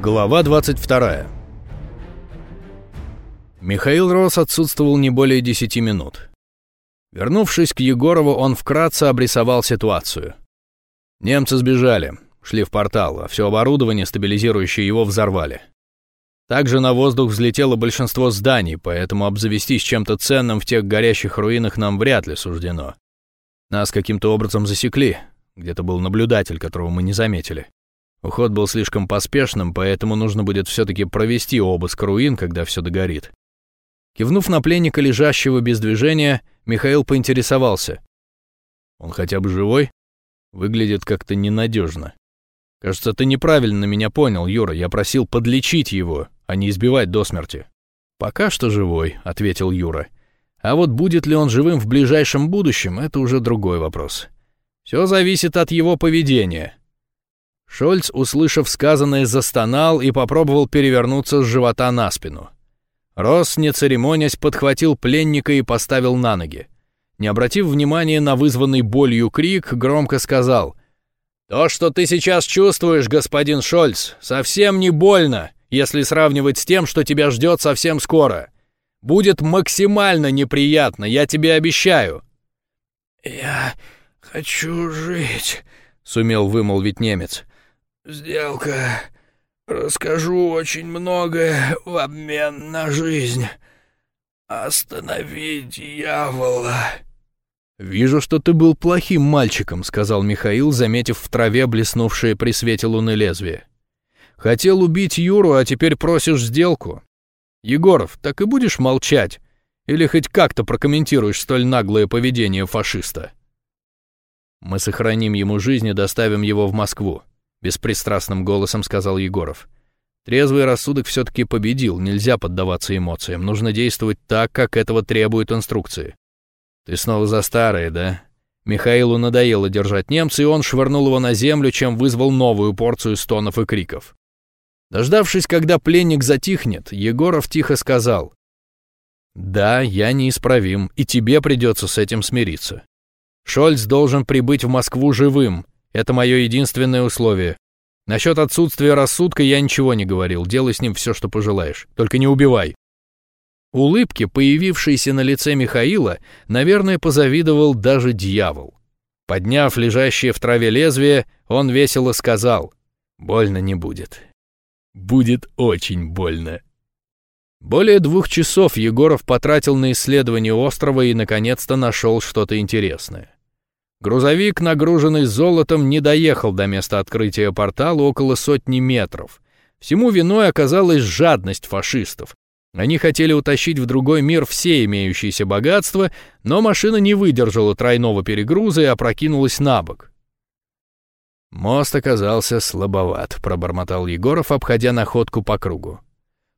Глава 22. Михаил Рос отсутствовал не более 10 минут. Вернувшись к Егорову, он вкратце обрисовал ситуацию. Немцы сбежали, шли в портал, а все оборудование, стабилизирующее его, взорвали. Также на воздух взлетело большинство зданий, поэтому обзавестись чем-то ценным в тех горящих руинах нам вряд ли суждено. Нас каким-то образом засекли, где-то был наблюдатель, которого мы не заметили. Уход был слишком поспешным, поэтому нужно будет все-таки провести обыск руин, когда все догорит. Кивнув на пленника, лежащего без движения, Михаил поинтересовался. «Он хотя бы живой? Выглядит как-то ненадежно. Кажется, ты неправильно меня понял, Юра. Я просил подлечить его, а не избивать до смерти». «Пока что живой», — ответил Юра. «А вот будет ли он живым в ближайшем будущем, это уже другой вопрос. Все зависит от его поведения. Шольц, услышав сказанное, застонал и попробовал перевернуться с живота на спину. Росс, не церемонясь, подхватил пленника и поставил на ноги. Не обратив внимания на вызванный болью крик, громко сказал «То, что ты сейчас чувствуешь, господин Шольц, совсем не больно, если сравнивать с тем, что тебя ждет совсем скоро. Будет максимально неприятно, я тебе обещаю». «Я хочу жить», — сумел вымолвить немец. Сделка. Расскажу очень многое в обмен на жизнь. Останови дьявола. «Вижу, что ты был плохим мальчиком», — сказал Михаил, заметив в траве блеснувшее при свете луны лезвие. «Хотел убить Юру, а теперь просишь сделку. Егоров, так и будешь молчать? Или хоть как-то прокомментируешь столь наглое поведение фашиста?» «Мы сохраним ему жизнь и доставим его в Москву. — беспристрастным голосом сказал Егоров. «Трезвый рассудок все-таки победил, нельзя поддаваться эмоциям, нужно действовать так, как этого требуют инструкции». «Ты снова за старое, да?» Михаилу надоело держать немца, и он швырнул его на землю, чем вызвал новую порцию стонов и криков. Дождавшись, когда пленник затихнет, Егоров тихо сказал. «Да, я неисправим, и тебе придется с этим смириться. Шольц должен прибыть в Москву живым, это мое единственное условие. Насчет отсутствия рассудка я ничего не говорил. Делай с ним все, что пожелаешь. Только не убивай». Улыбки, появившиеся на лице Михаила, наверное, позавидовал даже дьявол. Подняв лежащее в траве лезвие, он весело сказал «Больно не будет». «Будет очень больно». Более двух часов Егоров потратил на исследование острова и, наконец-то, нашел что-то интересное. Грузовик, нагруженный золотом, не доехал до места открытия портала около сотни метров. Всему виной оказалась жадность фашистов. Они хотели утащить в другой мир все имеющиеся богатства, но машина не выдержала тройного перегруза и опрокинулась на бок. «Мост оказался слабоват», — пробормотал Егоров, обходя находку по кругу.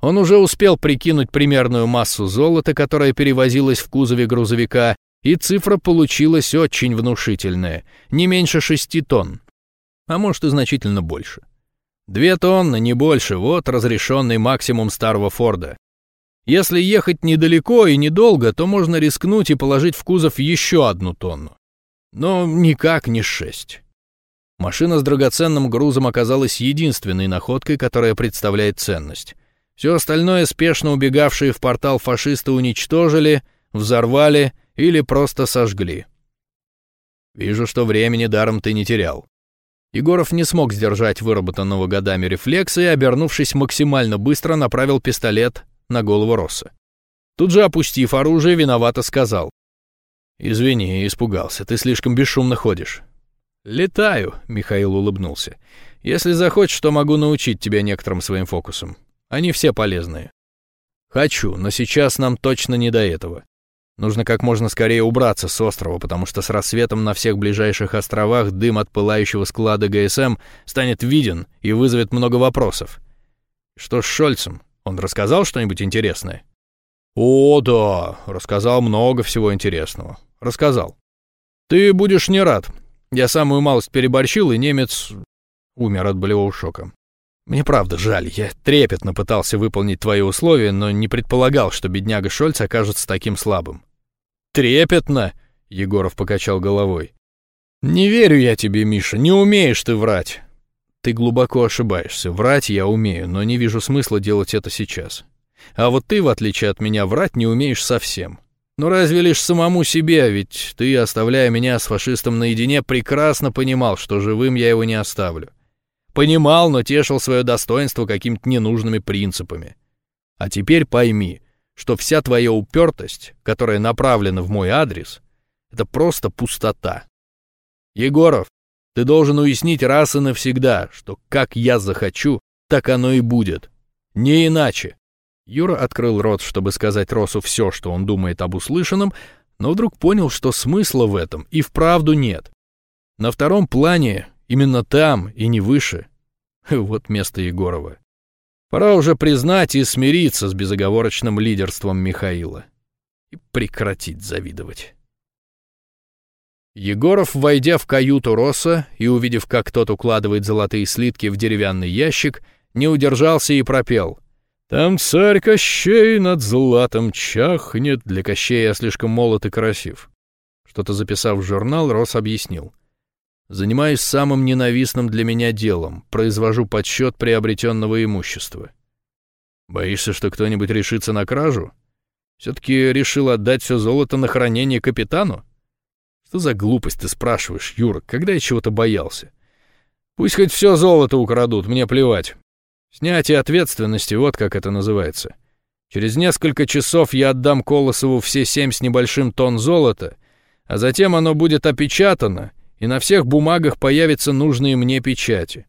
Он уже успел прикинуть примерную массу золота, которая перевозилась в кузове грузовика, и цифра получилась очень внушительная, не меньше шести тонн, а может и значительно больше. Две тонны, не больше, вот разрешенный максимум старого Форда. Если ехать недалеко и недолго, то можно рискнуть и положить в кузов еще одну тонну. Но никак не шесть. Машина с драгоценным грузом оказалась единственной находкой, которая представляет ценность. Все остальное спешно убегавшие в портал фашисты уничтожили, взорвали или просто сожгли. Вижу, что времени даром ты не терял. Егоров не смог сдержать выработанного годами рефлекса и, обернувшись максимально быстро, направил пистолет на голову Росса. Тут же, опустив оружие, виновато сказал. «Извини, испугался, ты слишком бесшумно ходишь». «Летаю», — Михаил улыбнулся. «Если захочешь, то могу научить тебя некоторым своим фокусам. Они все полезные». «Хочу, но сейчас нам точно не до этого. Нужно как можно скорее убраться с острова, потому что с рассветом на всех ближайших островах дым от пылающего склада ГСМ станет виден и вызовет много вопросов. Что с Шольцем? Он рассказал что-нибудь интересное? О, да, рассказал много всего интересного. Рассказал. Ты будешь не рад. Я самую малость переборщил, и немец умер от болевого шока. Мне правда жаль, я трепетно пытался выполнить твои условия, но не предполагал, что бедняга Шольц окажется таким слабым. «Трепетно!» — Егоров покачал головой. «Не верю я тебе, Миша, не умеешь ты врать. Ты глубоко ошибаешься. Врать я умею, но не вижу смысла делать это сейчас. А вот ты, в отличие от меня, врать не умеешь совсем. Ну разве лишь самому себе, ведь ты, оставляя меня с фашистом наедине, прекрасно понимал, что живым я его не оставлю. Понимал, но тешил свое достоинство какими-то ненужными принципами. А теперь пойми, что вся твоя упертость, которая направлена в мой адрес, это просто пустота. Егоров, ты должен уяснить раз и навсегда, что как я захочу, так оно и будет. Не иначе. Юра открыл рот, чтобы сказать Росу все, что он думает об услышанном, но вдруг понял, что смысла в этом и вправду нет. На втором плане, именно там и не выше, вот место Егорова. Пора уже признать и смириться с безоговорочным лидерством Михаила. И прекратить завидовать. Егоров, войдя в каюту Росса и увидев, как тот укладывает золотые слитки в деревянный ящик, не удержался и пропел — там царь Кощей над златом чахнет, для Кощея слишком молод и красив. Что-то записав в журнал, Рос объяснил. Занимаюсь самым ненавистным для меня делом, произвожу подсчет приобретенного имущества. Боишься, что кто-нибудь решится на кражу? Все-таки решил отдать все золото на хранение капитану? Что за глупость ты спрашиваешь, Юра, когда я чего-то боялся? Пусть хоть все золото украдут, мне плевать. Снятие ответственности, вот как это называется. Через несколько часов я отдам Колосову все семь с небольшим тонн золота, а затем оно будет опечатано, и на всех бумагах появятся нужные мне печати.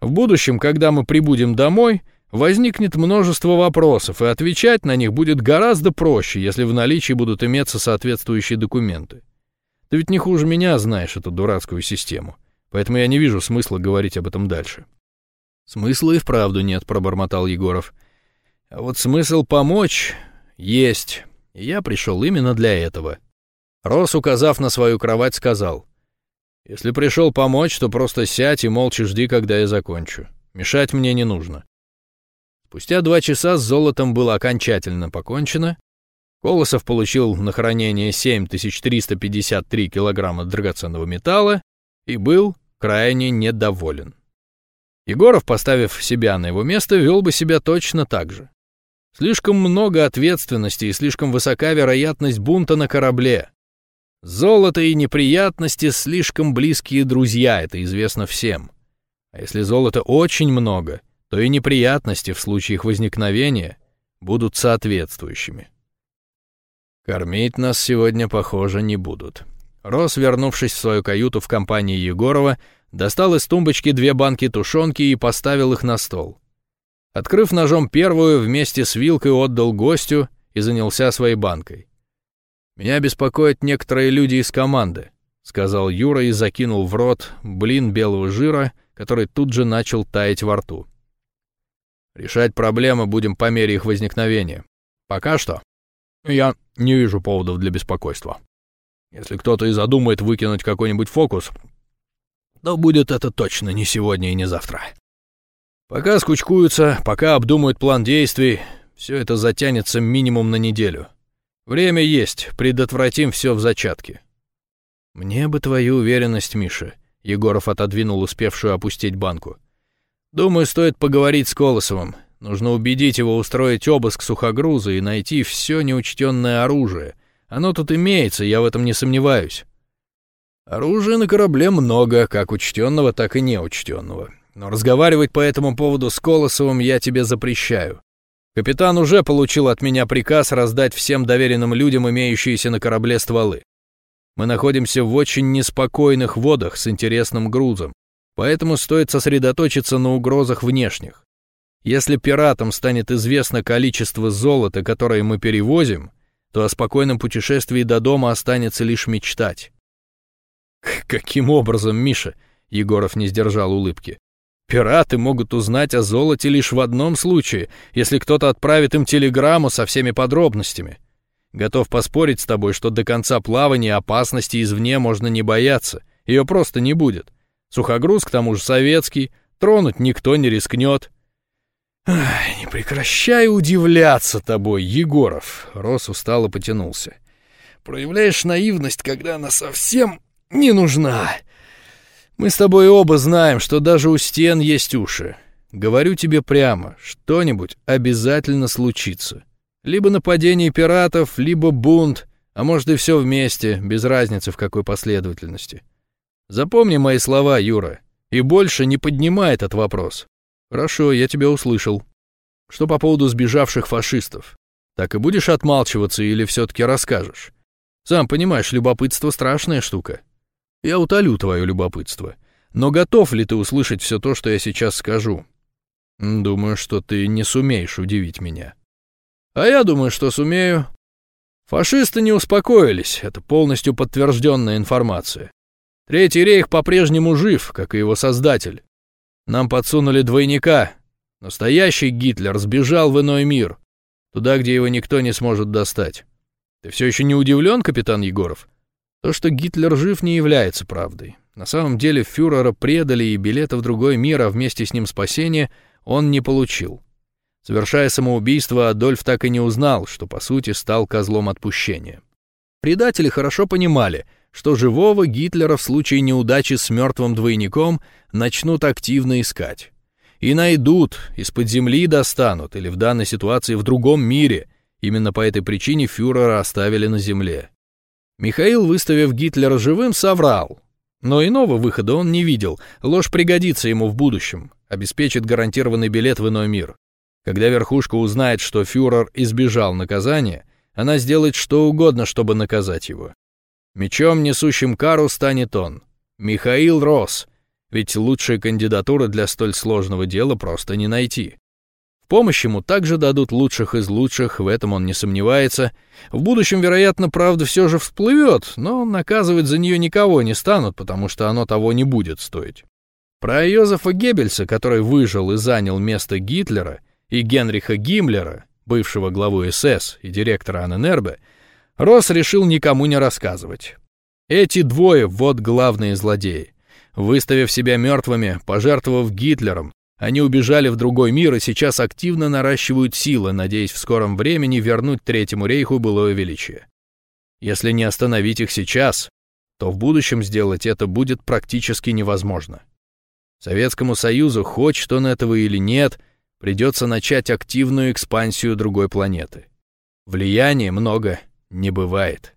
В будущем, когда мы прибудем домой, возникнет множество вопросов, и отвечать на них будет гораздо проще, если в наличии будут иметься соответствующие документы. Ты ведь не хуже меня знаешь эту дурацкую систему, поэтому я не вижу смысла говорить об этом дальше. «Смысла и вправду нет», — пробормотал Егоров. «А вот смысл помочь есть. И я пришел именно для этого». Рос, указав на свою кровать, сказал. «Если пришел помочь, то просто сядь и молча жди, когда я закончу. Мешать мне не нужно». Спустя два часа с золотом было окончательно покончено. Колосов получил на хранение 7353 килограмма драгоценного металла и был крайне недоволен. Егоров, поставив себя на его место, вел бы себя точно так же. Слишком много ответственности и слишком высока вероятность бунта на корабле. Золото и неприятности слишком близкие друзья, это известно всем. А если золота очень много, то и неприятности в случае их возникновения будут соответствующими. Кормить нас сегодня, похоже, не будут. Рос, вернувшись в свою каюту в компании Егорова, достал из тумбочки две банки тушенки и поставил их на стол. Открыв ножом первую, вместе с вилкой отдал гостю и занялся своей банкой. «Меня беспокоят некоторые люди из команды», — сказал Юра и закинул в рот блин белого жира, который тут же начал таять во рту. «Решать проблемы будем по мере их возникновения. Пока что я не вижу поводов для беспокойства. Если кто-то и задумает выкинуть какой-нибудь фокус, но будет это точно не сегодня и не завтра. Пока скучкуются, пока обдумают план действий, все это затянется минимум на неделю. Время есть, предотвратим все в зачатке. Мне бы твою уверенность, Миша. Егоров отодвинул успевшую опустить банку. Думаю, стоит поговорить с Колосовым. Нужно убедить его устроить обыск сухогруза и найти все неучтенное оружие. Оно тут имеется, я в этом не сомневаюсь. Оружия на корабле много, как учтенного, так и неучтенного. Но разговаривать по этому поводу с Колосовым я тебе запрещаю. Капитан уже получил от меня приказ раздать всем доверенным людям имеющиеся на корабле стволы. Мы находимся в очень неспокойных водах с интересным грузом, поэтому стоит сосредоточиться на угрозах внешних. Если пиратам станет известно количество золота, которое мы перевозим, то о спокойном путешествии до дома останется лишь мечтать. «Каким образом, Миша?» — Егоров не сдержал улыбки. «Пираты могут узнать о золоте лишь в одном случае, если кто-то отправит им телеграмму со всеми подробностями. Готов поспорить с тобой, что до конца плавания опасности извне можно не бояться, ее просто не будет. Сухогруз, к тому же, советский, тронуть никто не рискнет». «Ай, не прекращай удивляться тобой, Егоров!» Рос устало потянулся. «Проявляешь наивность, когда она совсем не нужна. Мы с тобой оба знаем, что даже у стен есть уши. Говорю тебе прямо, что-нибудь обязательно случится. Либо нападение пиратов, либо бунт, а может и все вместе, без разницы в какой последовательности. Запомни мои слова, Юра, и больше не поднимай этот вопрос. Хорошо, я тебя услышал. Что по поводу сбежавших фашистов? Так и будешь отмалчиваться или все-таки расскажешь? Сам понимаешь, любопытство страшная штука. Я утолю твое любопытство. Но готов ли ты услышать все то, что я сейчас скажу? Думаю, что ты не сумеешь удивить меня. А я думаю, что сумею. Фашисты не успокоились, это полностью подтвержденная информация. Третий рейх по-прежнему жив, как и его создатель. Нам подсунули двойника. Настоящий Гитлер сбежал в иной мир, туда, где его никто не сможет достать. Ты все еще не удивлен, капитан Егоров? То, что Гитлер жив, не является правдой. На самом деле фюрера предали и билета в другой мир, а вместе с ним спасение он не получил. Совершая самоубийство, Адольф так и не узнал, что по сути стал козлом отпущения. Предатели хорошо понимали, что живого Гитлера в случае неудачи с мертвым двойником начнут активно искать. И найдут, из-под земли достанут, или в данной ситуации в другом мире. Именно по этой причине фюрера оставили на земле. Михаил, выставив Гитлера живым, соврал. Но иного выхода он не видел. Ложь пригодится ему в будущем, обеспечит гарантированный билет в иной мир. Когда верхушка узнает, что фюрер избежал наказания, она сделает что угодно, чтобы наказать его. Мечом, несущим кару, станет он. Михаил Рос. Ведь лучшей кандидатуры для столь сложного дела просто не найти. Помощь ему также дадут лучших из лучших, в этом он не сомневается. В будущем, вероятно, правда все же всплывет, но наказывать за нее никого не станут, потому что оно того не будет стоить. Про Йозефа Геббельса, который выжил и занял место Гитлера, и Генриха Гиммлера, бывшего главу СС и директора АННРБ, Росс решил никому не рассказывать. Эти двое — вот главные злодеи. Выставив себя мертвыми, пожертвовав Гитлером, они убежали в другой мир и сейчас активно наращивают силы, надеясь в скором времени вернуть Третьему рейху былое величие. Если не остановить их сейчас, то в будущем сделать это будет практически невозможно. Советскому Союзу, хочет он этого или нет — придется начать активную экспансию другой планеты. Влияния много не бывает.